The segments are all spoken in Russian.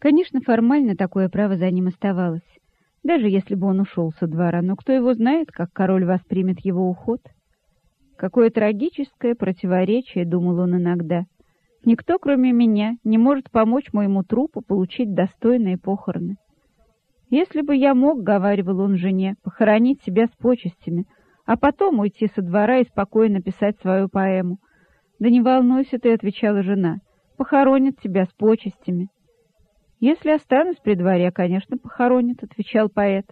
Конечно, формально такое право за ним оставалось, даже если бы он ушел со двора, но кто его знает, как король воспримет его уход? Какое трагическое противоречие, думал он иногда. Никто, кроме меня, не может помочь моему трупу получить достойные похороны. Если бы я мог, говаривал он жене, похоронить себя с почестями, а потом уйти со двора и спокойно писать свою поэму. Да не волнуйся ты, отвечала жена. Похоронят тебя с почестями. Если останусь при дворе, конечно, похоронят, отвечал поэт.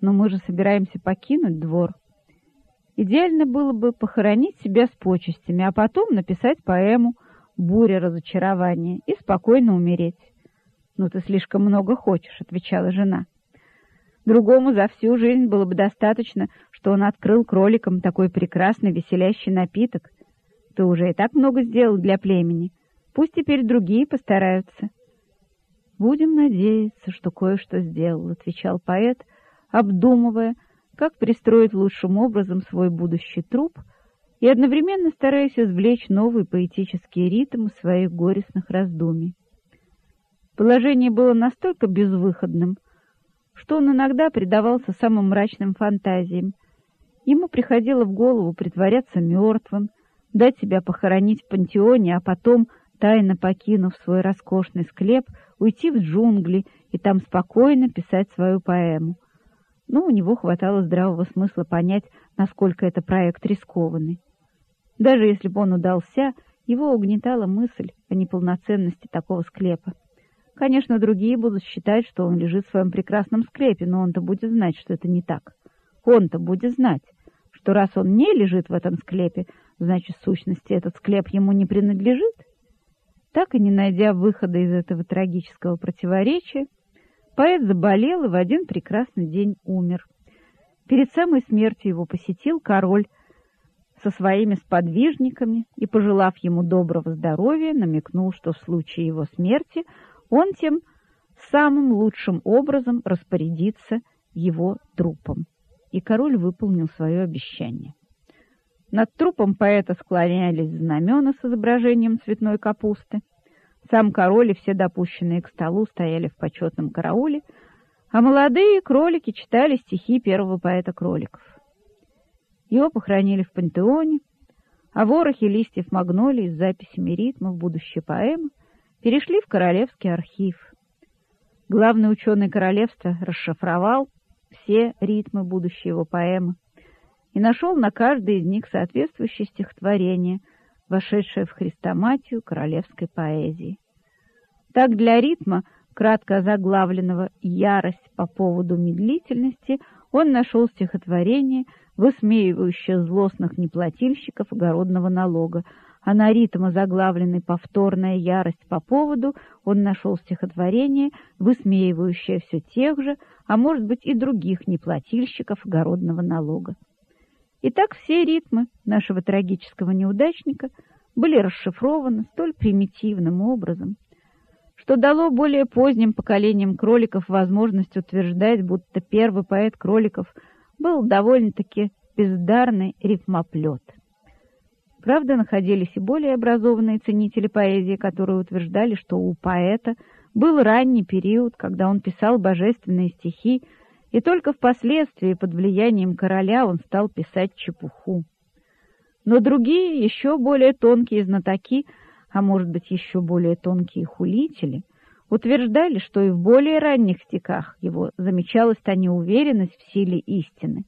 Но мы же собираемся покинуть двор. Идеально было бы похоронить себя с почестями, а потом написать поэму «Буря разочарования» и спокойно умереть. «Ну, ты слишком много хочешь», — отвечала жена. Другому за всю жизнь было бы достаточно, что он открыл кроликам такой прекрасный веселящий напиток. Ты уже и так много сделал для племени. Пусть теперь другие постараются. «Будем надеяться, что кое-что сделал», — отвечал поэт, обдумывая, как пристроить лучшим образом свой будущий труп и одновременно стараясь извлечь новый поэтический ритм своих горестных раздумий. Положение было настолько безвыходным, что он иногда предавался самым мрачным фантазиям. Ему приходило в голову притворяться мертвым, дать себя похоронить в пантеоне, а потом, тайно покинув свой роскошный склеп, уйти в джунгли и там спокойно писать свою поэму. Но у него хватало здравого смысла понять, насколько это проект рискованный. Даже если бы он удался, его угнетала мысль о неполноценности такого склепа. Конечно, другие будут считать, что он лежит в своем прекрасном склепе, но он-то будет знать, что это не так. Он-то будет знать, что раз он не лежит в этом склепе, значит, в сущности, этот склеп ему не принадлежит. Так и не найдя выхода из этого трагического противоречия, поэт заболел и в один прекрасный день умер. Перед самой смертью его посетил король со своими сподвижниками и, пожелав ему доброго здоровья, намекнул, что в случае его смерти – он тем самым лучшим образом распорядится его трупом. И король выполнил свое обещание. Над трупом поэта склонялись знамена с изображением цветной капусты. Сам король и все допущенные к столу стояли в почетном карауле, а молодые кролики читали стихи первого поэта кроликов. Его похоронили в пантеоне, а ворохи листьев магнолии с записями ритмов будущей поэмы перешли в Королевский архив. Главный ученый королевства расшифровал все ритмы будущей его поэмы и нашел на каждой из них соответствующее стихотворение, вошедшее в хрестоматию королевской поэзии. Так для ритма, кратко заглавленного «Ярость по поводу медлительности», он нашел стихотворение, высмеивающее злостных неплательщиков огородного налога, а на ритм озаглавленный «Повторная ярость по поводу» он нашел стихотворение, высмеивающее все тех же, а может быть и других неплательщиков огородного налога. Итак, все ритмы нашего трагического неудачника были расшифрованы столь примитивным образом, что дало более поздним поколениям кроликов возможность утверждать, будто первый поэт кроликов был довольно-таки бездарный рифмоплет. Правда, находились и более образованные ценители поэзии, которые утверждали, что у поэта был ранний период, когда он писал божественные стихи, и только впоследствии под влиянием короля он стал писать чепуху. Но другие, еще более тонкие знатоки, а может быть еще более тонкие хулители, утверждали, что и в более ранних стихах его замечалась та неуверенность в силе истины.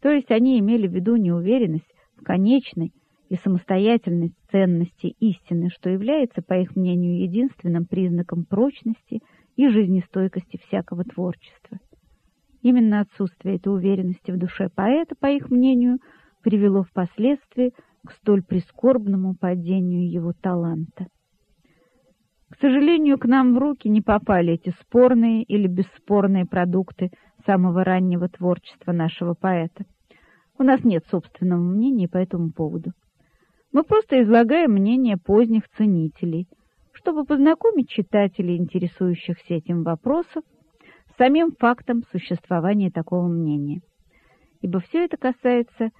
То есть они имели в виду неуверенность в конечной, и самостоятельность ценности истины, что является, по их мнению, единственным признаком прочности и жизнестойкости всякого творчества. Именно отсутствие этой уверенности в душе поэта, по их мнению, привело впоследствии к столь прискорбному падению его таланта. К сожалению, к нам в руки не попали эти спорные или бесспорные продукты самого раннего творчества нашего поэта. У нас нет собственного мнения по этому поводу. Мы просто излагаем мнение поздних ценителей, чтобы познакомить читателей, интересующихся этим вопросом, самим фактом существования такого мнения. Ибо все это касается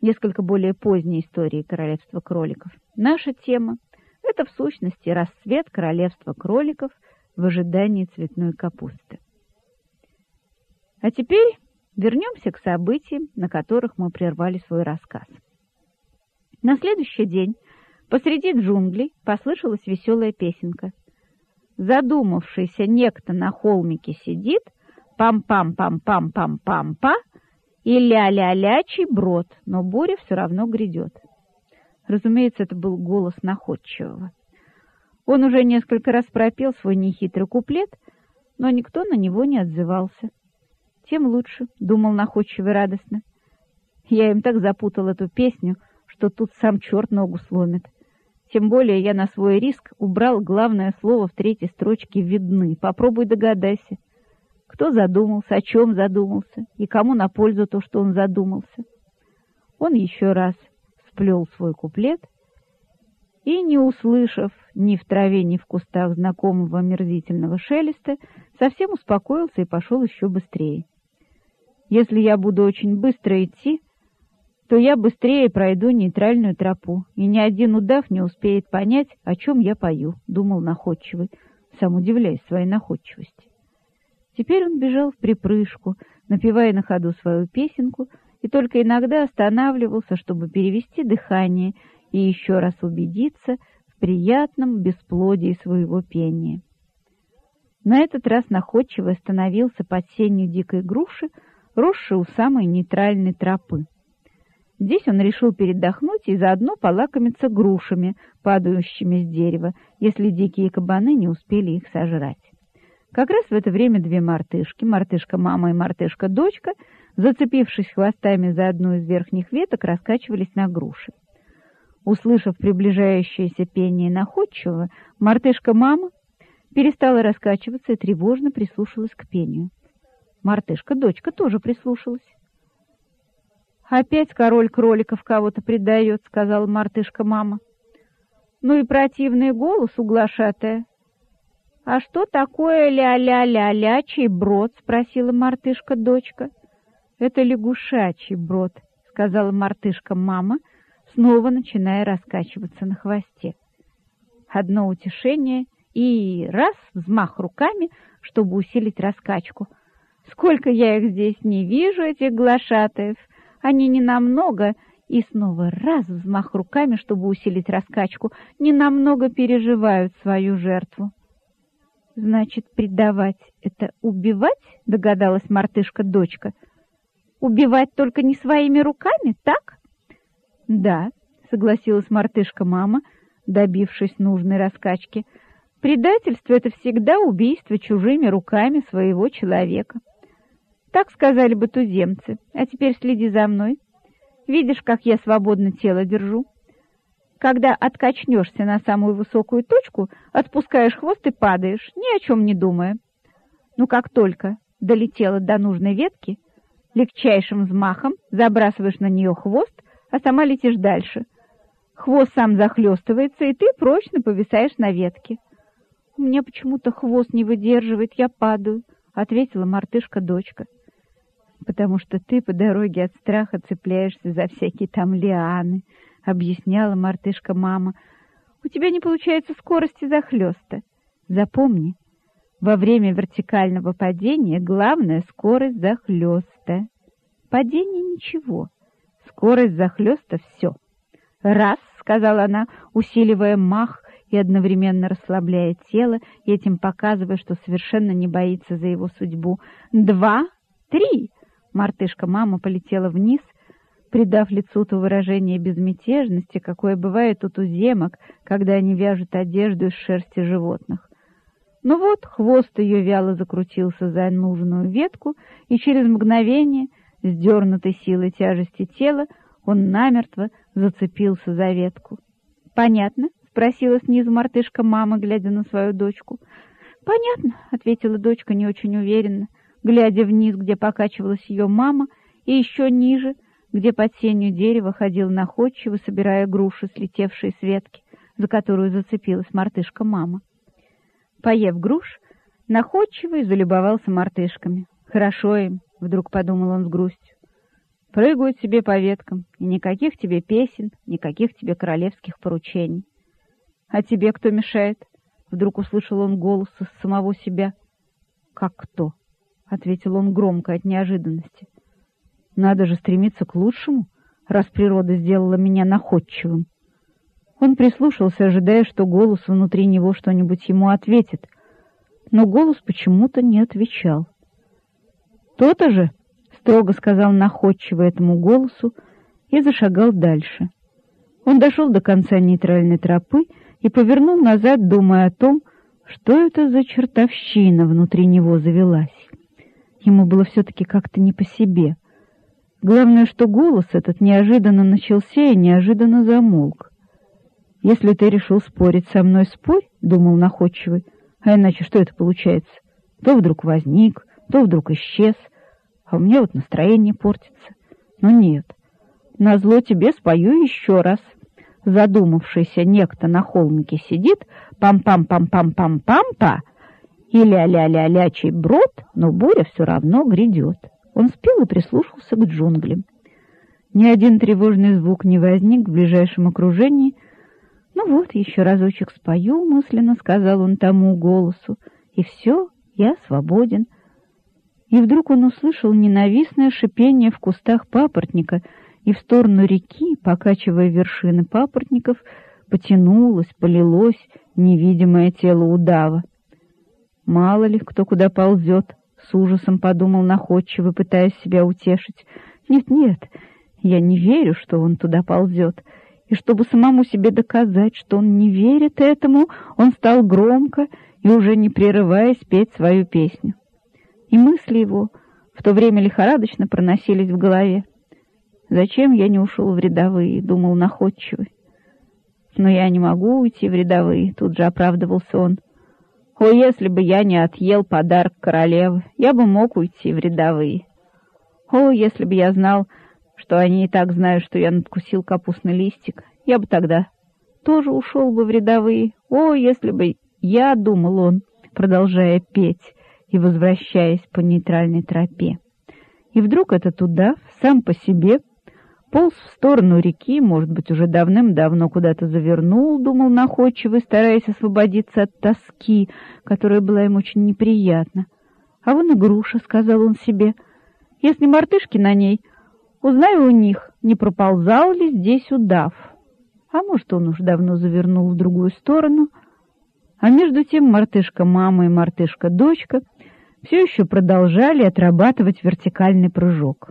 несколько более поздней истории королевства кроликов. Наша тема — это в сущности расцвет королевства кроликов в ожидании цветной капусты. А теперь вернемся к событиям, на которых мы прервали свой рассказ. На следующий день посреди джунглей послышалась веселая песенка. Задумавшийся некто на холмике сидит, пам-пам-пам-пам-пам-пам-па, и ля-ля-лячий брод, но буря все равно грядет. Разумеется, это был голос находчивого. Он уже несколько раз пропел свой нехитрый куплет, но никто на него не отзывался. Тем лучше, — думал находчивый радостно. Я им так запутал эту песню, что тут сам черт ногу сломит. Тем более я на свой риск убрал главное слово в третьей строчке «видны». Попробуй догадайся. Кто задумался, о чем задумался, и кому на пользу то, что он задумался. Он еще раз сплел свой куплет и, не услышав ни в траве, ни в кустах знакомого мерзительного шелеста, совсем успокоился и пошел еще быстрее. Если я буду очень быстро идти, то я быстрее пройду нейтральную тропу, и ни один удав не успеет понять, о чем я пою, — думал находчивый, сам удивляясь своей находчивости. Теперь он бежал в припрыжку, напевая на ходу свою песенку, и только иногда останавливался, чтобы перевести дыхание и еще раз убедиться в приятном бесплодии своего пения. На этот раз находчиво остановился под сенью дикой груши, росшей у самой нейтральной тропы. Здесь он решил передохнуть и заодно полакомиться грушами, падающими с дерева, если дикие кабаны не успели их сожрать. Как раз в это время две мартышки, мартышка-мама и мартышка-дочка, зацепившись хвостами за одну из верхних веток, раскачивались на груши. Услышав приближающееся пение находчивого, мартышка-мама перестала раскачиваться и тревожно прислушалась к пению. Мартышка-дочка тоже прислушалась. «Опять король кроликов кого-то предает», — сказала мартышка-мама. «Ну и противный голос углашатая. «А что такое ля-ля-ля-лячий брод?» — спросила мартышка-дочка. «Это лягушачий брод», — сказала мартышка-мама, снова начиная раскачиваться на хвосте. Одно утешение и раз взмах руками, чтобы усилить раскачку. «Сколько я их здесь не вижу, этих глашатаев! Они не намного...» И снова раз взмах руками, чтобы усилить раскачку, ненамного переживают свою жертву. Значит, предавать — это убивать, догадалась мартышка-дочка. Убивать только не своими руками, так? Да, согласилась мартышка-мама, добившись нужной раскачки. Предательство — это всегда убийство чужими руками своего человека. Так сказали бы туземцы. А теперь следи за мной. Видишь, как я свободно тело держу? Когда откачнешься на самую высокую точку, отпускаешь хвост и падаешь, ни о чем не думая. Ну, как только долетела до нужной ветки, легчайшим взмахом забрасываешь на нее хвост, а сама летишь дальше. Хвост сам захлестывается, и ты прочно повисаешь на ветке. — У меня почему-то хвост не выдерживает, я падаю, — ответила мартышка-дочка. — Потому что ты по дороге от страха цепляешься за всякие там лианы, — объясняла мартышка-мама. «У тебя не получается скорости захлёста. Запомни, во время вертикального падения главная скорость захлёста. Падение ничего, скорость захлёста — все. «Раз», — сказала она, усиливая мах и одновременно расслабляя тело, этим показывая, что совершенно не боится за его судьбу. «Два, три!» Мартышка-мама полетела вниз — придав лицу то выражение безмятежности, какое бывает у туземок, когда они вяжут одежду из шерсти животных. Ну вот, хвост ее вяло закрутился за нужную ветку, и через мгновение, сдернутой силой тяжести тела, он намертво зацепился за ветку. «Понятно?» — спросила снизу мартышка мама, глядя на свою дочку. «Понятно», — ответила дочка не очень уверенно, глядя вниз, где покачивалась ее мама, и еще ниже — где под сенью дерева ходил находчиво, собирая груши, слетевшие с ветки, за которую зацепилась мартышка-мама. Поев груш, находчивый залюбовался мартышками. «Хорошо им», — вдруг подумал он с грустью. «Прыгают себе по веткам, и никаких тебе песен, никаких тебе королевских поручений. А тебе кто мешает? Вдруг услышал он голос из самого себя. «Как кто?» — ответил он громко от неожиданности. «Надо же стремиться к лучшему, раз природа сделала меня находчивым». Он прислушался, ожидая, что голос внутри него что-нибудь ему ответит, но голос почему-то не отвечал. «То-то же!» — строго сказал находчиво этому голосу и зашагал дальше. Он дошел до конца нейтральной тропы и повернул назад, думая о том, что это за чертовщина внутри него завелась. Ему было все-таки как-то не по себе. Главное, что голос этот неожиданно начался и неожиданно замолк. «Если ты решил спорить со мной, спорь», — думал находчивый, «а иначе что это получается? То вдруг возник, то вдруг исчез, а у меня вот настроение портится. Но нет, назло тебе спою еще раз» задумавшийся некто на холмике сидит, пам-пам-пам-пам-пам-пам-па, и ля-ля-ля-лячий брод, но буря все равно грядет. Он спел и прислушался к джунглям. Ни один тревожный звук не возник в ближайшем окружении. «Ну вот, еще разочек спою», — мысленно сказал он тому голосу, — «и все, я свободен». И вдруг он услышал ненавистное шипение в кустах папоротника — и в сторону реки, покачивая вершины папоротников, потянулось, полилось невидимое тело удава. Мало ли, кто куда ползет, с ужасом подумал находчиво, пытаясь себя утешить. Нет-нет, я не верю, что он туда ползет. И чтобы самому себе доказать, что он не верит этому, он стал громко и уже не прерываясь петь свою песню. И мысли его в то время лихорадочно проносились в голове. Зачем я не ушел в рядовые, думал находчивый. Но я не могу уйти в рядовые, тут же оправдывался он. О, если бы я не отъел подарок королевы, я бы мог уйти в рядовые. О, если бы я знал, что они и так знают, что я надкусил капустный листик, я бы тогда тоже ушел бы в рядовые. О, если бы я, думал он, продолжая петь и возвращаясь по нейтральной тропе. И вдруг этот удав сам по себе полз в сторону реки, может быть, уже давным-давно куда-то завернул, думал находчивый, стараясь освободиться от тоски, которая была ему очень неприятна. А вон и груша, — сказал он себе, — если мартышки на ней, узнаю у них, не проползал ли здесь удав. А может, он уж давно завернул в другую сторону. А между тем мартышка-мама и мартышка-дочка все еще продолжали отрабатывать вертикальный прыжок.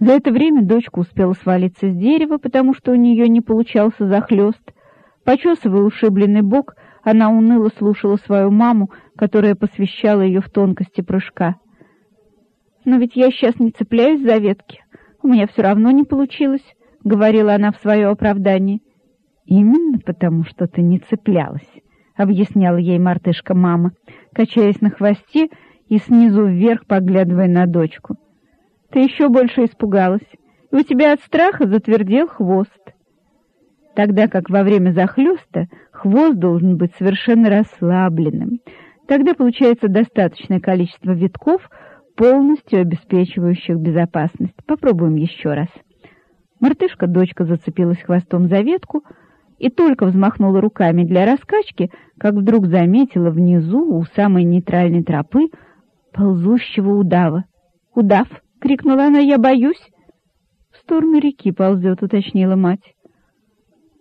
За это время дочка успела свалиться с дерева, потому что у нее не получался захлест. Почесывая ушибленный бок, она уныло слушала свою маму, которая посвящала ее в тонкости прыжка. «Но ведь я сейчас не цепляюсь за ветки. У меня все равно не получилось», — говорила она в свое оправдание. «Именно потому, что ты не цеплялась», — объясняла ей мартышка-мама, качаясь на хвосте и снизу вверх поглядывая на дочку. Ты еще больше испугалась, и у тебя от страха затвердел хвост. Тогда как во время захлеста хвост должен быть совершенно расслабленным. Тогда получается достаточное количество витков, полностью обеспечивающих безопасность. Попробуем еще раз. Мартышка-дочка зацепилась хвостом за ветку и только взмахнула руками для раскачки, как вдруг заметила внизу, у самой нейтральной тропы, ползущего удава. «Удав!» — крикнула она. «Я боюсь!» «В сторону реки ползет», — уточнила мать.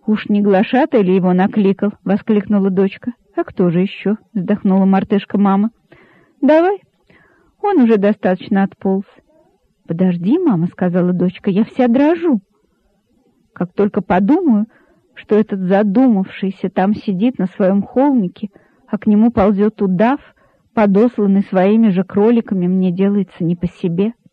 «Уж не глашатый ли его накликал?» — воскликнула дочка. «А кто же еще?» — вздохнула мартышка-мама. «Давай, он уже достаточно отполз». «Подожди, мама», — сказала дочка, — «я вся дрожу». Как только подумаю, что этот задумавшийся там сидит на своем холмике, а к нему ползет удав, подосланный своими же кроликами, мне делается не по себе —